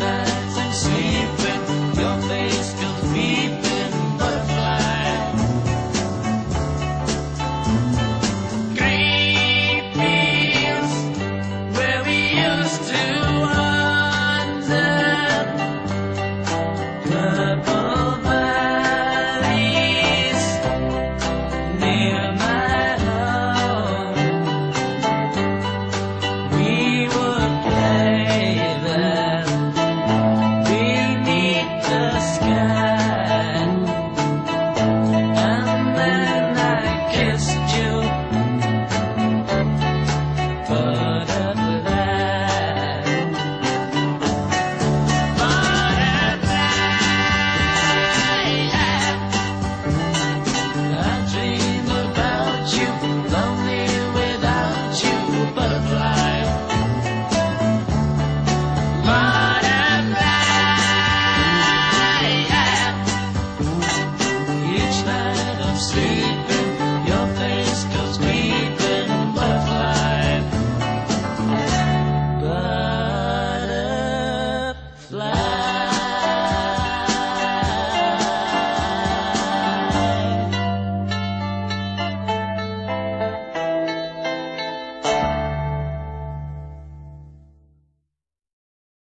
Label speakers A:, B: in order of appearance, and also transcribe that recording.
A: tonight.